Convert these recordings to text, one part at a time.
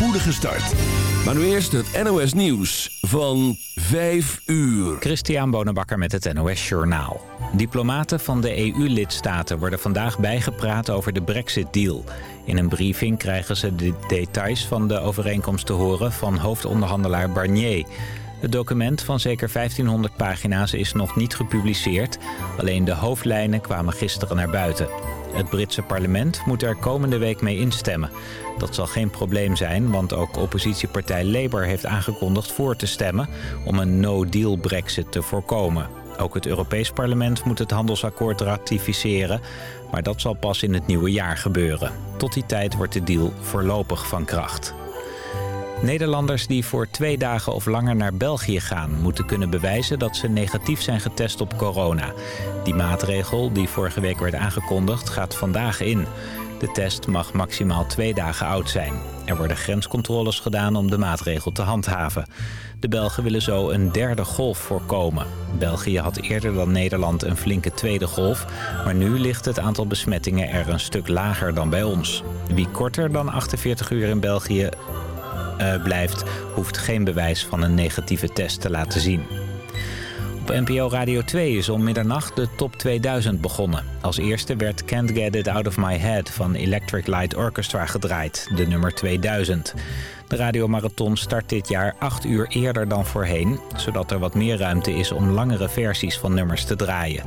spoedige start. Maar nu eerst het NOS Nieuws van 5 uur. Christian Bonenbakker met het NOS Journaal. Diplomaten van de EU-lidstaten worden vandaag bijgepraat over de Brexit-deal. In een briefing krijgen ze de details van de overeenkomst te horen van hoofdonderhandelaar Barnier... Het document van zeker 1500 pagina's is nog niet gepubliceerd. Alleen de hoofdlijnen kwamen gisteren naar buiten. Het Britse parlement moet er komende week mee instemmen. Dat zal geen probleem zijn, want ook oppositiepartij Labour heeft aangekondigd voor te stemmen... om een no-deal brexit te voorkomen. Ook het Europees Parlement moet het handelsakkoord ratificeren... maar dat zal pas in het nieuwe jaar gebeuren. Tot die tijd wordt de deal voorlopig van kracht. Nederlanders die voor twee dagen of langer naar België gaan... moeten kunnen bewijzen dat ze negatief zijn getest op corona. Die maatregel, die vorige week werd aangekondigd, gaat vandaag in. De test mag maximaal twee dagen oud zijn. Er worden grenscontroles gedaan om de maatregel te handhaven. De Belgen willen zo een derde golf voorkomen. België had eerder dan Nederland een flinke tweede golf... maar nu ligt het aantal besmettingen er een stuk lager dan bij ons. Wie korter dan 48 uur in België uh, blijft... hoeft geen bewijs van een negatieve test te laten zien. Op NPO Radio 2 is om middernacht de Top 2000 begonnen. Als eerste werd Can't Get It Out of My Head van Electric Light Orchestra gedraaid, de nummer 2000. De radiomarathon start dit jaar acht uur eerder dan voorheen... zodat er wat meer ruimte is om langere versies van nummers te draaien.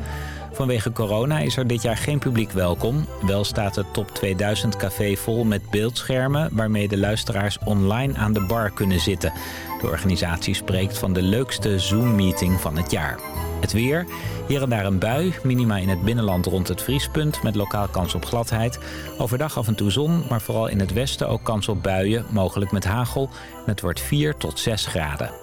Vanwege corona is er dit jaar geen publiek welkom. Wel staat het Top 2000 café vol met beeldschermen... waarmee de luisteraars online aan de bar kunnen zitten. De organisatie spreekt van de leukste Zoom-meeting van het jaar. Het weer, hier en daar een bui, minima in het binnenland rond het vriespunt... met lokaal kans op gladheid. Overdag af en toe zon, maar vooral in het westen ook kans op buien... mogelijk met hagel. het wordt 4 tot 6 graden.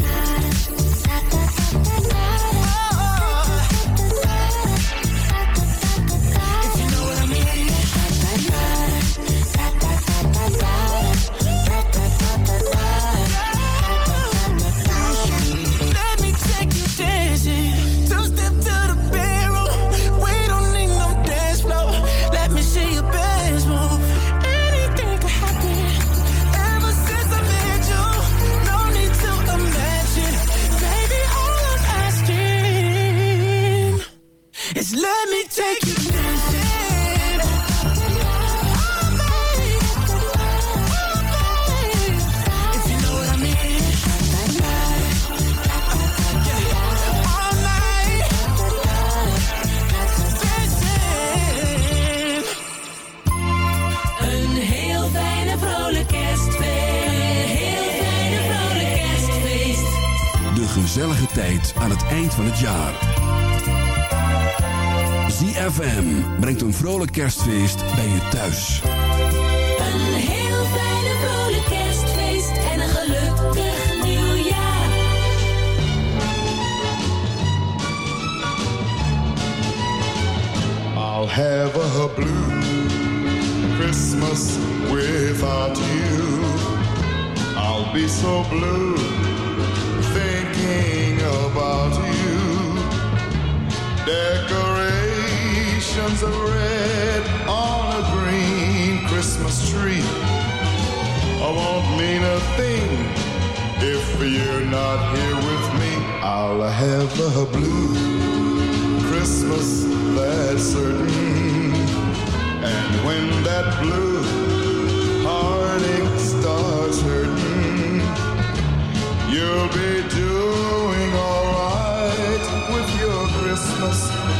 vrolijk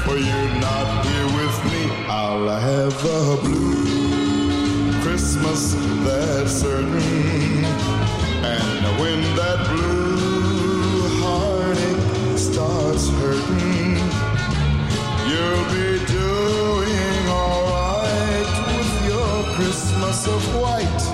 if you're not here with me. I'll have a blue Christmas, that's certain. And when that blue heartache starts hurting, you'll be doing alright with your Christmas of white.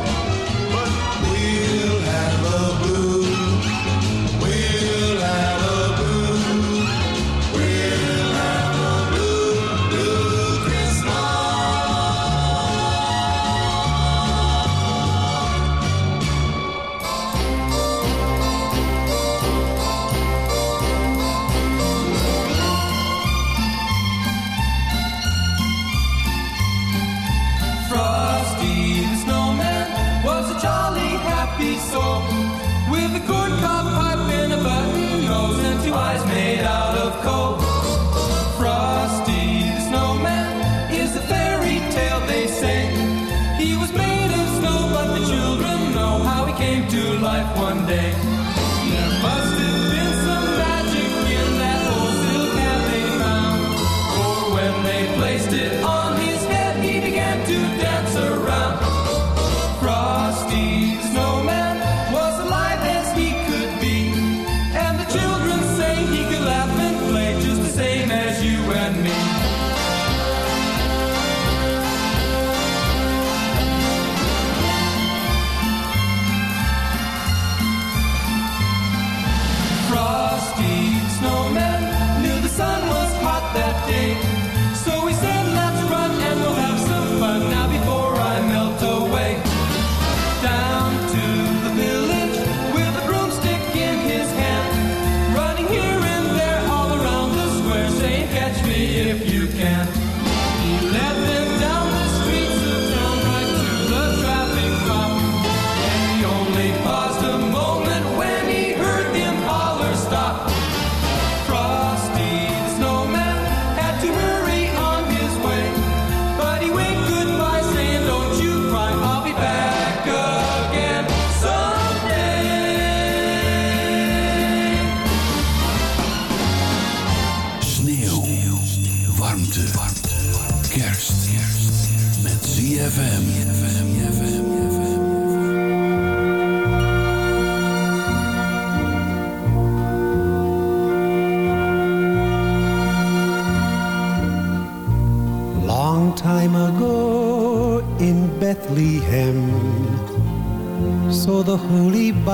Snowman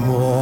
because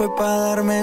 fue para darme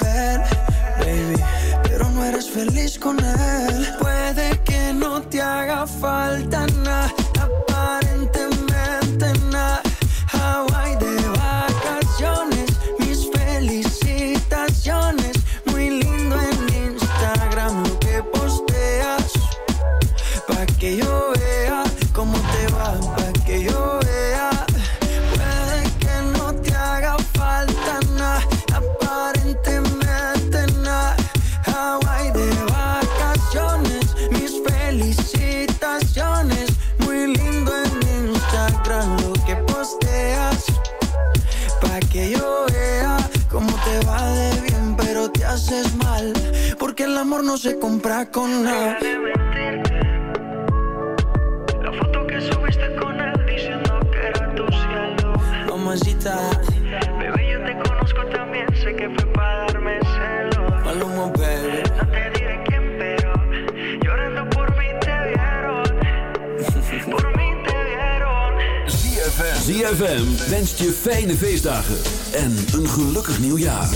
feliz con él. Puede que no te haga falta nada, compra con nada. La foto que subiste con él diciendo que era tu cielo. Mamacita, bebé, yo te conozco también, sé que fue para darme celos. Maluma, baby. No te diré quién, pero llorando por mí te vieron. por mí te vieron. ZFM. ZFM wenst je fijne feestdagen en een gelukkig nieuwjaar.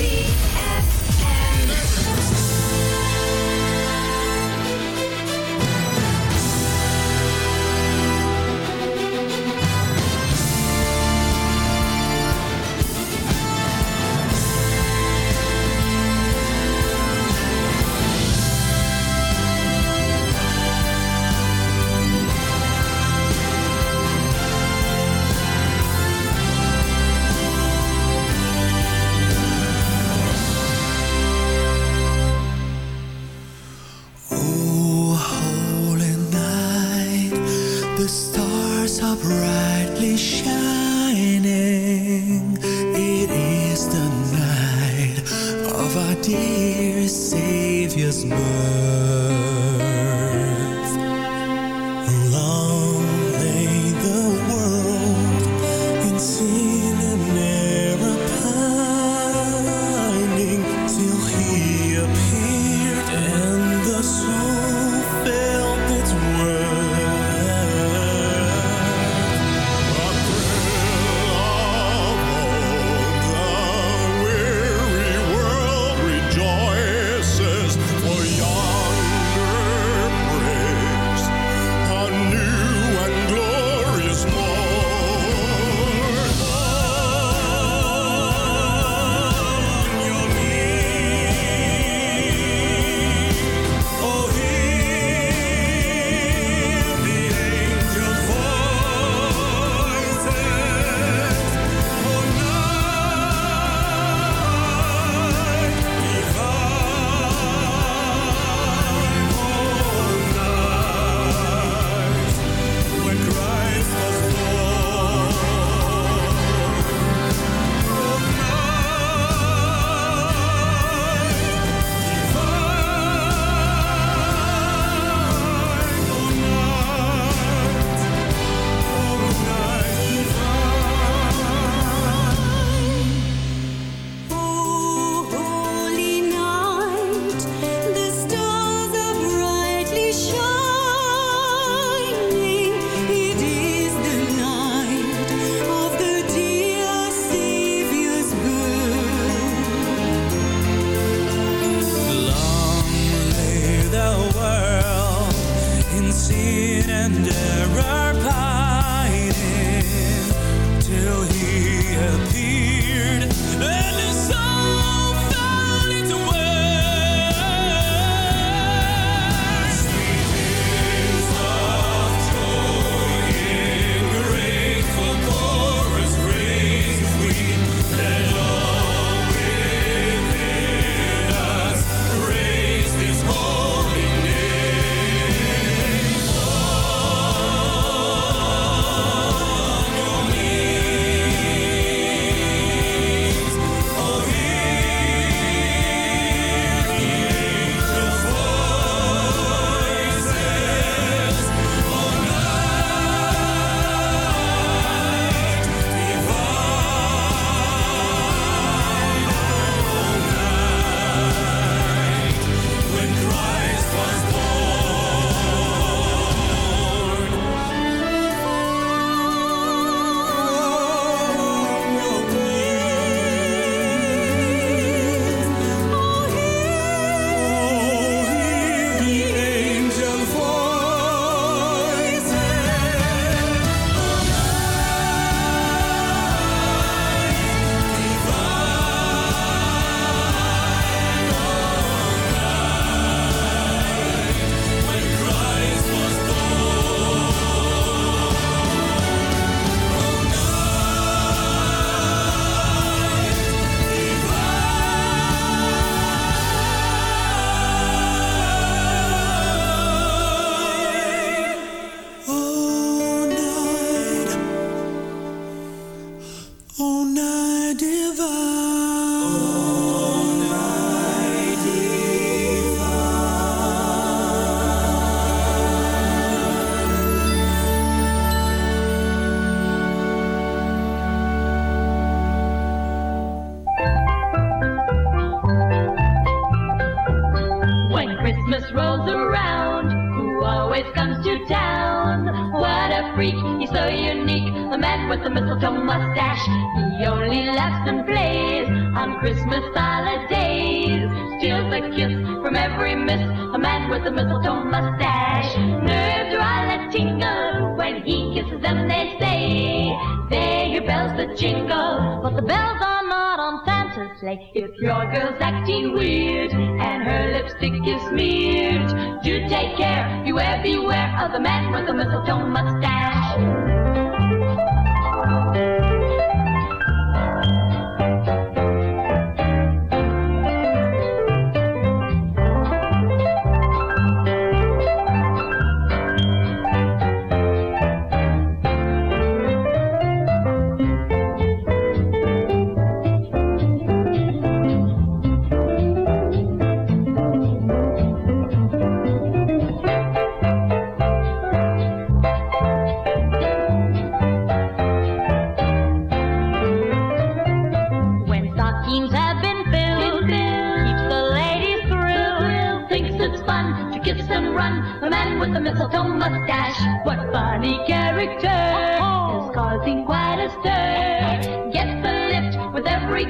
don't mind.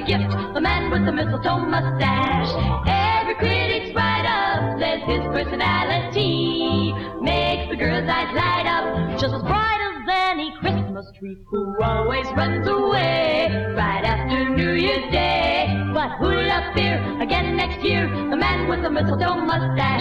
gift, the man with the mistletoe mustache. Every critic's write up says his personality makes the girls' eyes light up just as bright as any Christmas tree. Who always runs away right after New Year's Day. But who'll appear again next year? The man with the mistletoe mustache.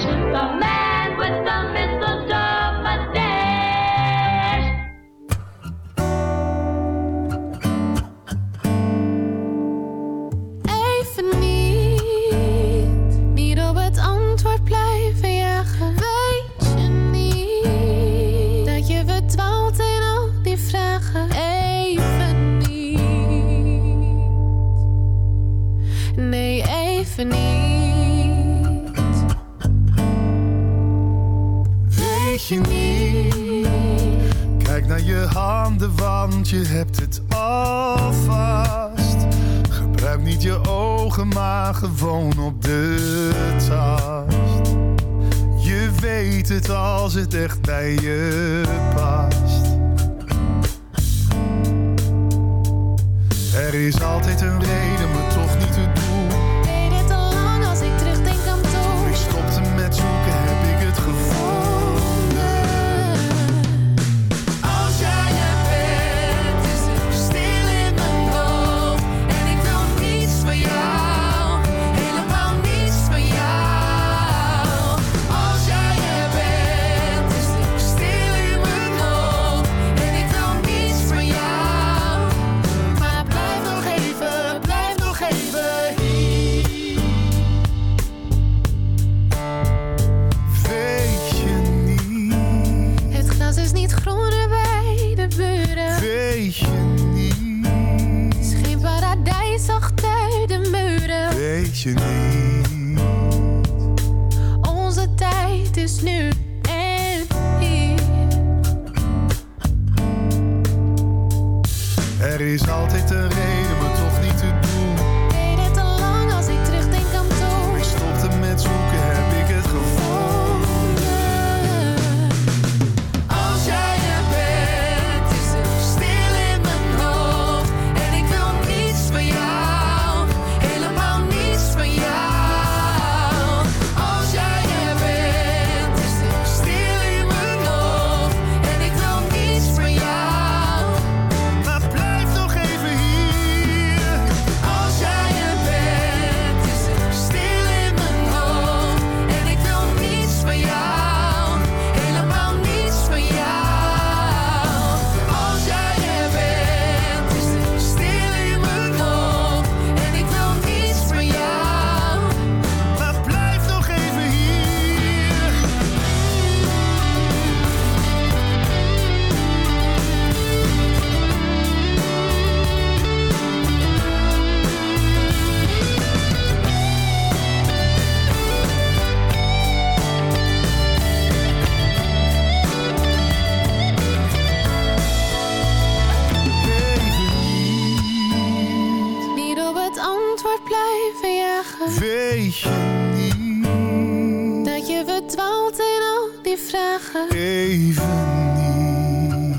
vragen? Even niet.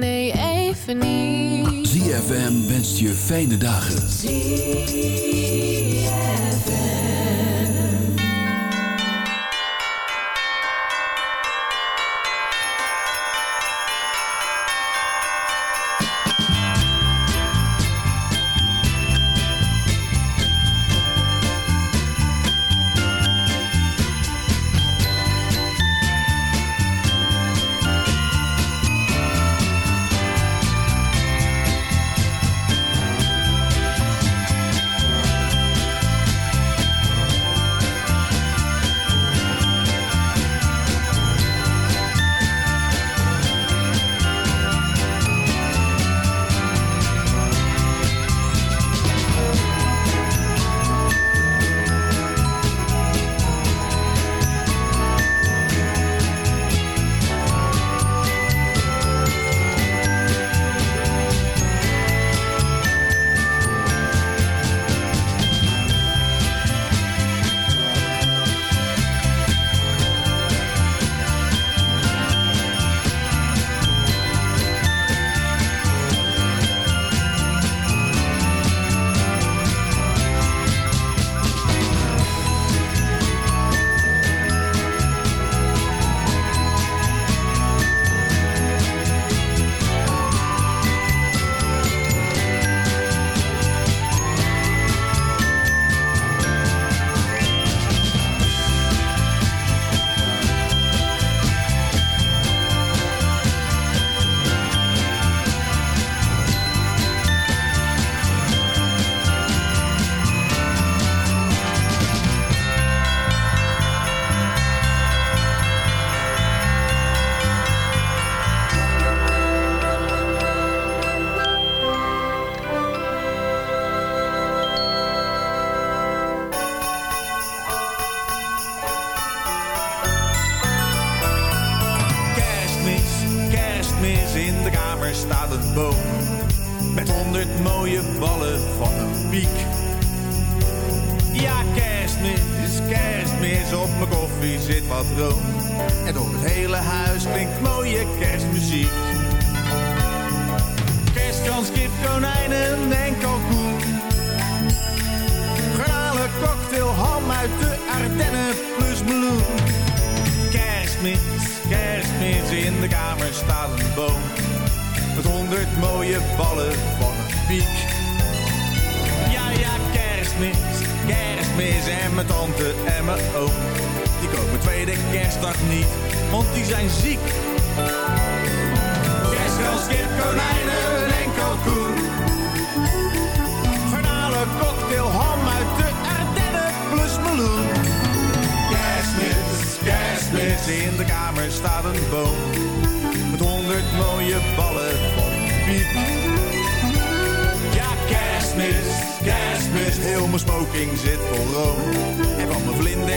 Nee, even niet. ZFM wenst je fijne dagen.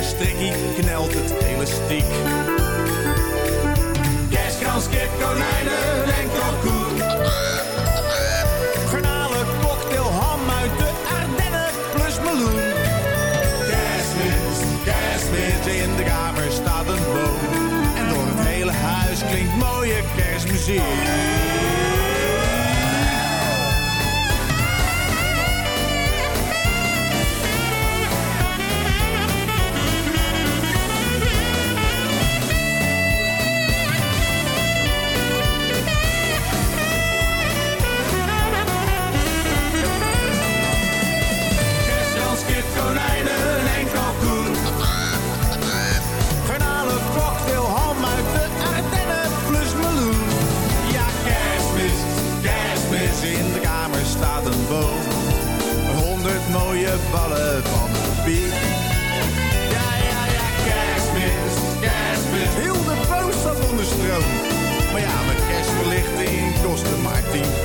Strikkie knelt het elastiek. Kerstkans, kip,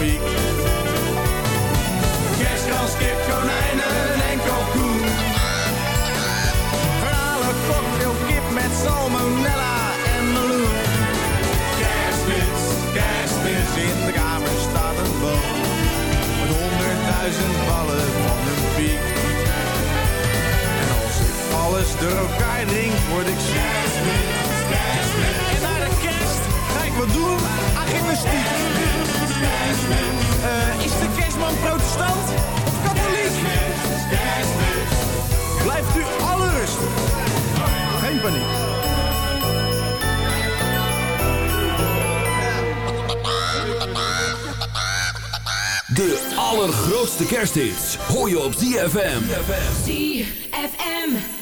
piek. Kerstkans, kip, konijnen en kalkoen. Garnalen, cocktail, kip met salmonella en meloen. Kerstmis, kerstmis, in de kamer staat een boom. Met honderdduizend ballen van een piek. En als ik alles door elkaar drink, word ik. Kerstmis, kerstmis. En naar de kerst ga ik wat doen aan Eh, is de kerstman protestant of katholiek? Blijft u alle rustig. Geen paniek. De allergrootste kersthits hoor je op ZFM. ZFM.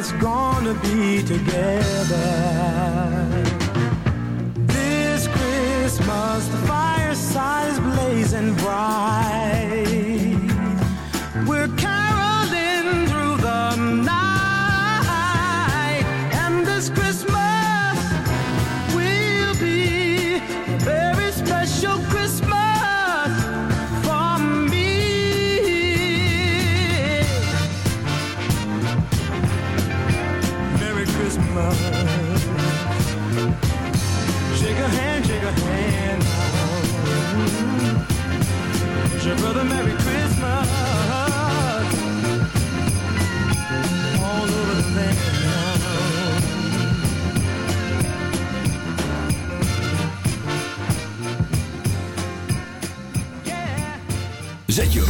It's gonna be together. This Christmas, the fireside is blazing bright.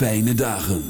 fijne dagen.